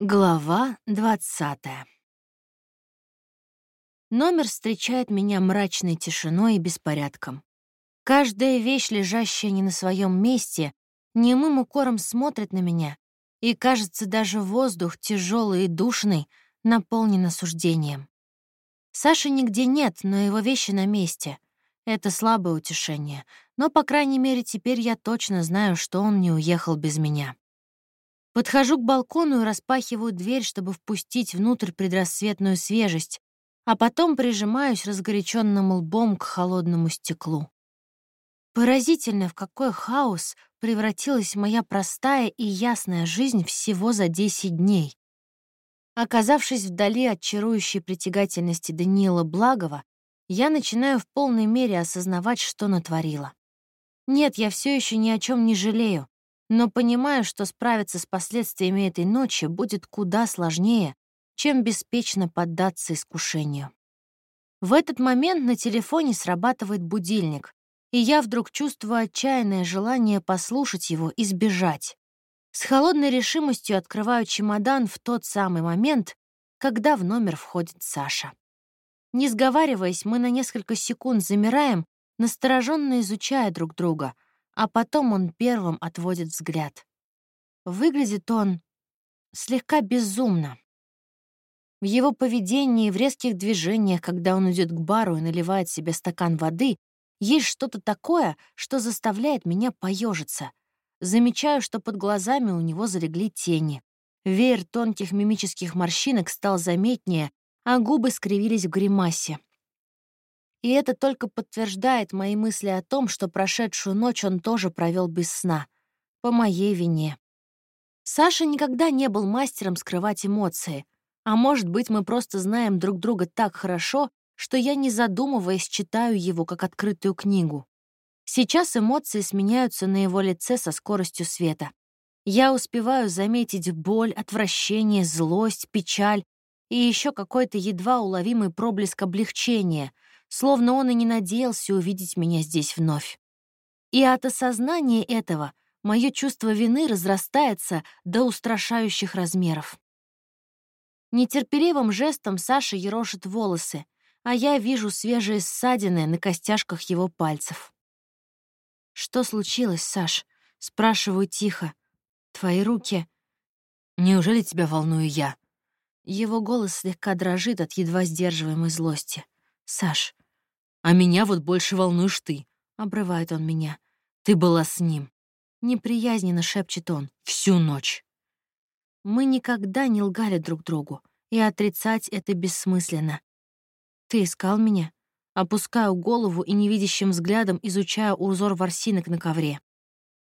Глава двадцатая. Номер встречает меня мрачной тишиной и беспорядком. Каждая вещь, лежащая не на своем месте, немым укором смотрит на меня, и, кажется, даже воздух, тяжелый и душный, наполнен осуждением. Саши нигде нет, но его вещи на месте. Это слабое утешение, но, по крайней мере, теперь я точно знаю, что он не уехал без меня. Подхожу к балкону и распахиваю дверь, чтобы впустить внутрь предрассветную свежесть, а потом прижимаюсь разгоряченным лбом к холодному стеклу. Поразительно, в какой хаос превратилась моя простая и ясная жизнь всего за 10 дней. Оказавшись вдали от чарующей притягательности Даниила Благова, я начинаю в полной мере осознавать, что натворила. Нет, я все еще ни о чем не жалею, но понимаю, что справиться с последствиями этой ночи будет куда сложнее, чем беспечно поддаться искушению. В этот момент на телефоне срабатывает будильник, и я вдруг чувствую отчаянное желание послушать его и сбежать. С холодной решимостью открываю чемодан в тот самый момент, когда в номер входит Саша. Не сговариваясь, мы на несколько секунд замираем, настороженно изучая друг друга — а потом он первым отводит взгляд. Выглядит он слегка безумно. В его поведении, в резких движениях, когда он идет к бару и наливает себе стакан воды, есть что-то такое, что заставляет меня поежиться. Замечаю, что под глазами у него залегли тени. Веер тонких мимических морщинок стал заметнее, а губы скривились в гримасе. И это только подтверждает мои мысли о том, что прошедшую ночь он тоже провел без сна. По моей вине. Саша никогда не был мастером скрывать эмоции. А может быть, мы просто знаем друг друга так хорошо, что я, не задумываясь, читаю его как открытую книгу. Сейчас эмоции сменяются на его лице со скоростью света. Я успеваю заметить боль, отвращение, злость, печаль и еще какой-то едва уловимый проблеск облегчения — словно он и не надеялся увидеть меня здесь вновь. И от осознания этого мое чувство вины разрастается до устрашающих размеров. Нетерпеливым жестом Саша ерошит волосы, а я вижу свежие ссадины на костяшках его пальцев. «Что случилось, Саш?» — спрашиваю тихо. «Твои руки...» «Неужели тебя волную я?» Его голос слегка дрожит от едва сдерживаемой злости. «Саш, а меня вот больше волнуешь ты. Обрывает он меня. Ты была с ним. Неприязненно шепчет он. Всю ночь. Мы никогда не лгали друг другу, и отрицать это бессмысленно. Ты искал меня? Опускаю голову и невидящим взглядом изучаю узор ворсинок на ковре.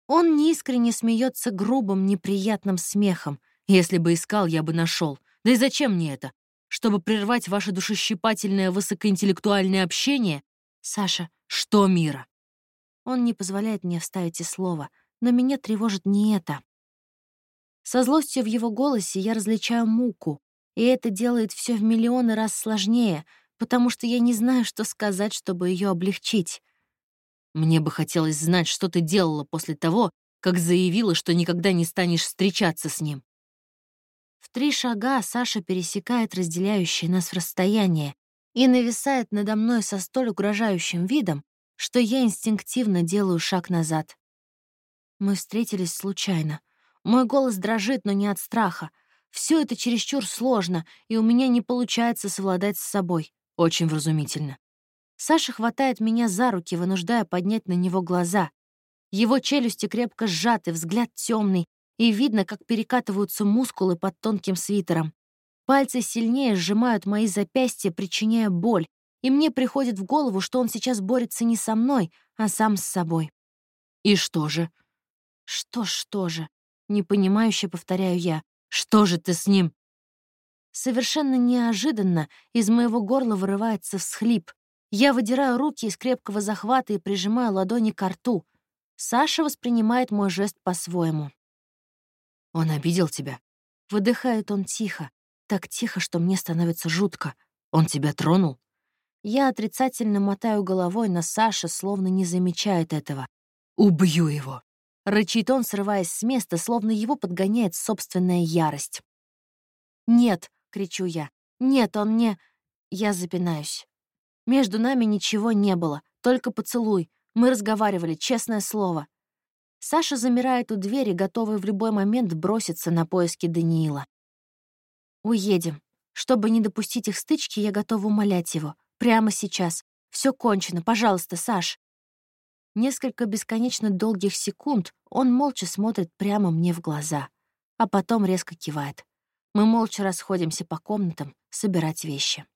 Он неискренне смеется грубым, неприятным смехом. Если бы искал, я бы нашел. Да и зачем мне это? Чтобы прервать ваше душещипательное высокоинтеллектуальное общение «Саша, что Мира?» Он не позволяет мне вставить и слова, но меня тревожит не это. Со злостью в его голосе я различаю муку, и это делает все в миллионы раз сложнее, потому что я не знаю, что сказать, чтобы ее облегчить. Мне бы хотелось знать, что ты делала после того, как заявила, что никогда не станешь встречаться с ним. В три шага Саша пересекает разделяющее нас расстояние, и нависает надо мной со столь угрожающим видом, что я инстинктивно делаю шаг назад. Мы встретились случайно. Мой голос дрожит, но не от страха. Все это чересчур сложно, и у меня не получается совладать с собой. Очень вразумительно. Саша хватает меня за руки, вынуждая поднять на него глаза. Его челюсти крепко сжаты, взгляд темный, и видно, как перекатываются мускулы под тонким свитером. Пальцы сильнее сжимают мои запястья, причиняя боль, и мне приходит в голову, что он сейчас борется не со мной, а сам с собой. «И что же?» «Что, что же?» — непонимающе повторяю я. «Что же ты с ним?» Совершенно неожиданно из моего горла вырывается всхлип. Я выдираю руки из крепкого захвата и прижимаю ладони к рту. Саша воспринимает мой жест по-своему. «Он обидел тебя?» Выдыхает он тихо. Так тихо, что мне становится жутко. Он тебя тронул? Я отрицательно мотаю головой, но Саша словно не замечает этого. «Убью его!» Рычит он, срываясь с места, словно его подгоняет собственная ярость. «Нет!» — кричу я. «Нет, он не...» Я запинаюсь. Между нами ничего не было, только поцелуй. Мы разговаривали, честное слово. Саша замирает у двери, готовый в любой момент броситься на поиски Даниила. «Уедем. Чтобы не допустить их стычки, я готова умолять его. Прямо сейчас. Все кончено. Пожалуйста, Саш». Несколько бесконечно долгих секунд он молча смотрит прямо мне в глаза, а потом резко кивает. Мы молча расходимся по комнатам собирать вещи.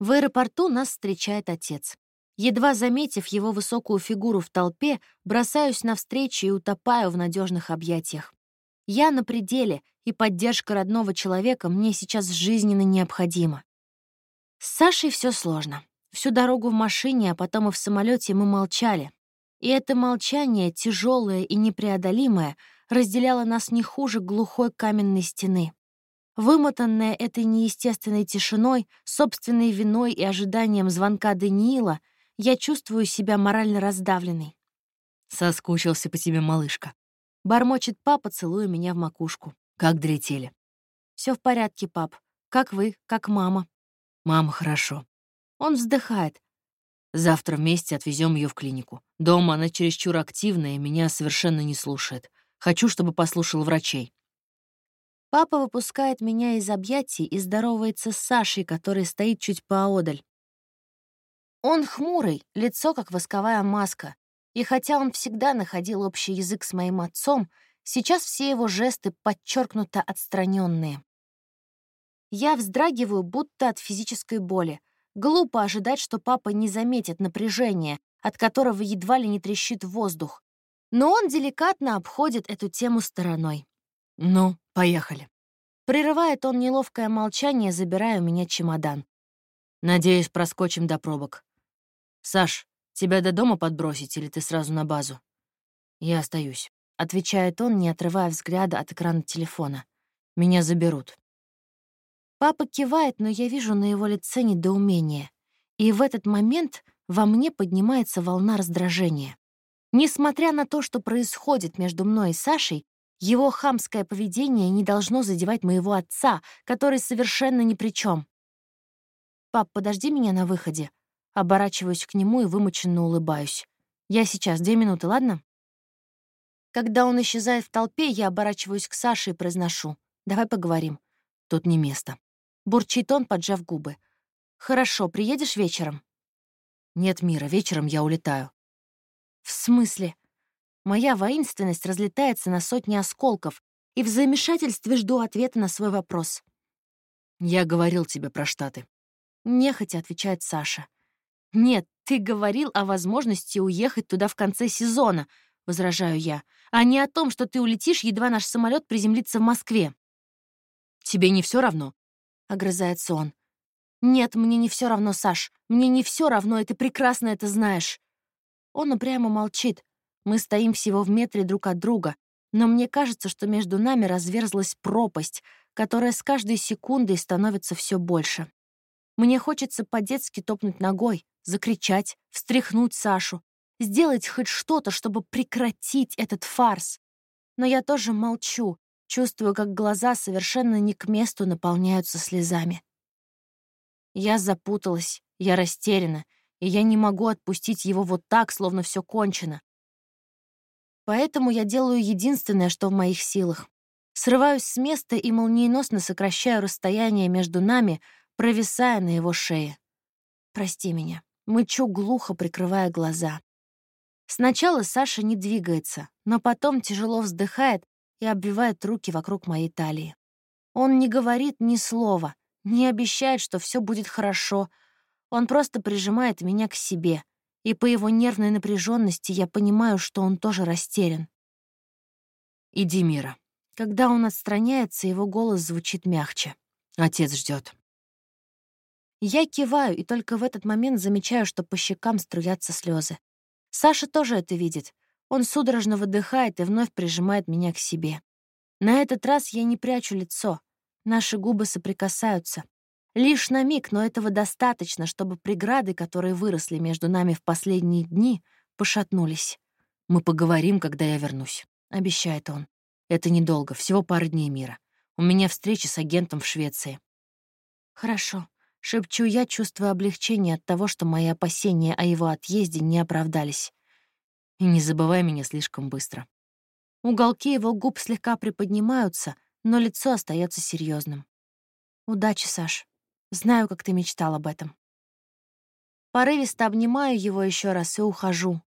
В аэропорту нас встречает отец. Едва заметив его высокую фигуру в толпе, бросаюсь навстречу и утопаю в надежных объятиях. Я на пределе, и поддержка родного человека мне сейчас жизненно необходима. С Сашей все сложно. Всю дорогу в машине, а потом и в самолете мы молчали. И это молчание, тяжелое и непреодолимое, разделяло нас не хуже глухой каменной стены. Вымотанная этой неестественной тишиной, собственной виной и ожиданием звонка Даниила, я чувствую себя морально раздавленной. «Соскучился по тебе, малышка». Бормочет папа, целуя меня в макушку. «Как долетели?» Все в порядке, пап. Как вы, как мама?» «Мама, хорошо». Он вздыхает. «Завтра вместе отвезем ее в клинику. Дома она чересчур активная и меня совершенно не слушает. Хочу, чтобы послушал врачей». Папа выпускает меня из объятий и здоровается с Сашей, который стоит чуть поодаль. Он хмурый, лицо как восковая маска, и хотя он всегда находил общий язык с моим отцом, сейчас все его жесты подчеркнуто отстраненные. Я вздрагиваю, будто от физической боли. Глупо ожидать, что папа не заметит напряжения, от которого едва ли не трещит воздух. Но он деликатно обходит эту тему стороной. «Ну, поехали». Прерывает он неловкое молчание, забирая у меня чемодан. «Надеюсь, проскочим до пробок. Саш, тебя до дома подбросить или ты сразу на базу?» «Я остаюсь», — отвечает он, не отрывая взгляда от экрана телефона. «Меня заберут». Папа кивает, но я вижу на его лице недоумение. И в этот момент во мне поднимается волна раздражения. Несмотря на то, что происходит между мной и Сашей, его хамское поведение не должно задевать моего отца, который совершенно ни при чем. «Пап, подожди меня на выходе». Оборачиваюсь к нему и вымученно улыбаюсь. «Я сейчас, две минуты, ладно?» Когда он исчезает в толпе, я оборачиваюсь к Саше и произношу. «Давай поговорим». «Тут не место». Бурчит он, поджав губы. «Хорошо, приедешь вечером?» «Нет, Мира, вечером я улетаю». «В смысле?» Моя воинственность разлетается на сотни осколков, и в замешательстве жду ответа на свой вопрос. «Я говорил тебе про Штаты». Нехотя отвечает Саша. «Нет, ты говорил о возможности уехать туда в конце сезона», — возражаю я, «а не о том, что ты улетишь, едва наш самолет приземлится в Москве». «Тебе не все равно?» — огрызается он. «Нет, мне не все равно, Саш. Мне не все равно, и ты прекрасно это знаешь». Он упрямо молчит, мы стоим всего в метре друг от друга, но мне кажется, что между нами разверзлась пропасть, которая с каждой секундой становится все больше. Мне хочется по-детски топнуть ногой, закричать, встряхнуть Сашу, сделать хоть что-то, чтобы прекратить этот фарс. Но я тоже молчу, чувствую, как глаза совершенно не к месту наполняются слезами. Я запуталась, я растеряна, и я не могу отпустить его вот так, словно все кончено. Поэтому я делаю единственное, что в моих силах. Срываюсь с места и молниеносно сокращаю расстояние между нами, провисая на его шее. «Прости меня». Мычу глухо, прикрывая глаза. Сначала Саша не двигается, но потом тяжело вздыхает и обвивает руки вокруг моей талии. Он не говорит ни слова, не обещает, что все будет хорошо. Он просто прижимает меня к себе, и по его нервной напряженности я понимаю, что он тоже растерян. «Иди, Мира». Когда он отстраняется, его голос звучит мягче. Отец ждет. Я киваю и только в этот момент замечаю, что по щекам струятся слезы. Саша тоже это видит. Он судорожно выдыхает и вновь прижимает меня к себе. На этот раз я не прячу лицо. Наши губы соприкасаются. Лишь на миг, но этого достаточно, чтобы преграды, которые выросли между нами в последние дни, пошатнулись. «Мы поговорим, когда я вернусь», — обещает он. «Это недолго, всего пара дней мира. У меня встреча с агентом в Швеции. Хорошо. Шепчу я, чувствуя облегчение от того, что мои опасения о его отъезде не оправдались. И не забывай меня слишком быстро. Уголки его губ слегка приподнимаются, но лицо остается серьезным. Удачи, Саш. Знаю, как ты мечтал об этом. Порывисто обнимаю его еще раз и ухожу.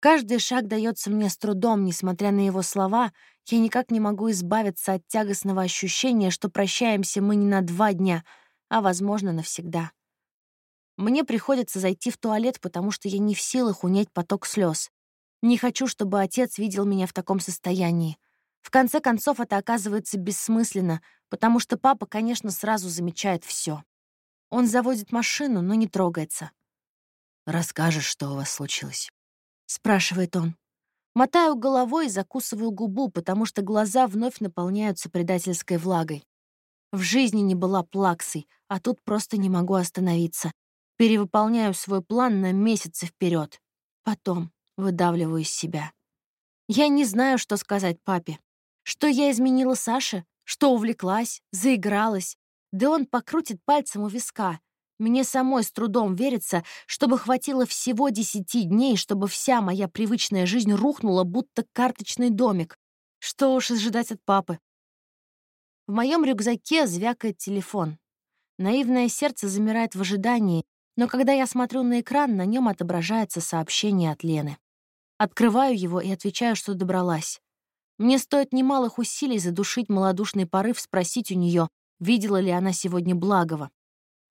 Каждый шаг дается мне с трудом, несмотря на его слова, я никак не могу избавиться от тягостного ощущения, что прощаемся мы не на два дня, а, возможно, навсегда. Мне приходится зайти в туалет, потому что я не в силах унять поток слез. Не хочу, чтобы отец видел меня в таком состоянии. В конце концов, это оказывается бессмысленно, потому что папа, конечно, сразу замечает все. Он заводит машину, но не трогается. «Расскажешь, что у вас случилось?» — спрашивает он. Мотаю головой и закусываю губу, потому что глаза вновь наполняются предательской влагой. В жизни не была плаксой, а тут просто не могу остановиться. Перевыполняю свой план на месяцы вперед. Потом выдавливаю из себя. Я не знаю, что сказать папе. Что я изменила Саше? Что увлеклась? Заигралась? Да он покрутит пальцем у виска. Мне самой с трудом верится, чтобы хватило всего десяти дней, чтобы вся моя привычная жизнь рухнула, будто карточный домик. Что уж ожидать от папы. В моем рюкзаке звякает телефон. Наивное сердце замирает в ожидании, но когда я смотрю на экран, на нем отображается сообщение от Лены. Открываю его и отвечаю, что добралась. Мне стоит немалых усилий задушить малодушный порыв спросить у нее, видела ли она сегодня Благова.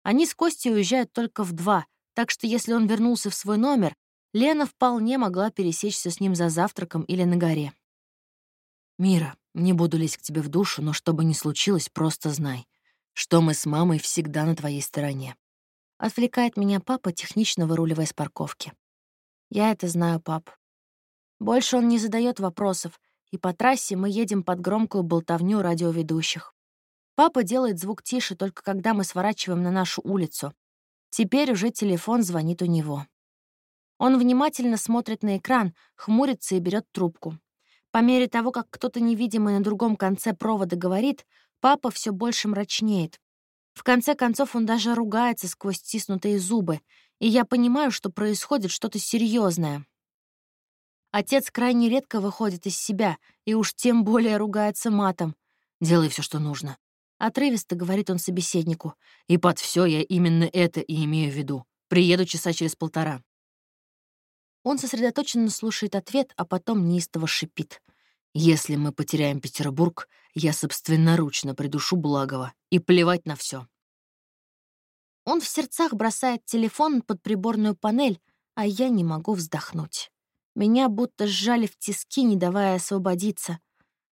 Они с Костей уезжают только в два, так что если он вернулся в свой номер, Лена вполне могла пересечься с ним за завтраком или на горе. «Мира, не буду лезть к тебе в душу, но что бы ни случилось, просто знай, что мы с мамой всегда на твоей стороне». Отвлекает меня папа, технично выруливая с парковки. Я это знаю, пап. Больше он не задает вопросов, и по трассе мы едем под громкую болтовню радиоведущих. Папа делает звук тише только когда мы сворачиваем на нашу улицу. Теперь уже телефон звонит у него. Он внимательно смотрит на экран, хмурится и берет трубку. По мере того, как кто-то невидимый на другом конце провода говорит, папа все больше мрачнеет. В конце концов он даже ругается сквозь стиснутые зубы, и я понимаю, что происходит что-то серьезное. Отец крайне редко выходит из себя, и уж тем более ругается матом. «Делай все, что нужно», — отрывисто говорит он собеседнику. «И под все я именно это и имею в виду. Приеду часа через полтора». Он сосредоточенно слушает ответ, а потом неистово шипит. «Если мы потеряем Петербург, я собственноручно придушу Благова. И плевать на все. Он в сердцах бросает телефон под приборную панель, а я не могу вздохнуть. Меня будто сжали в тиски, не давая освободиться.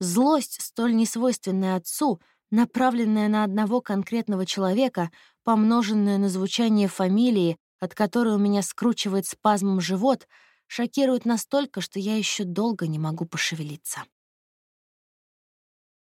Злость, столь несвойственная отцу, направленная на одного конкретного человека, помноженная на звучание фамилии, от которой у меня скручивает спазмом живот, шокирует настолько, что я еще долго не могу пошевелиться.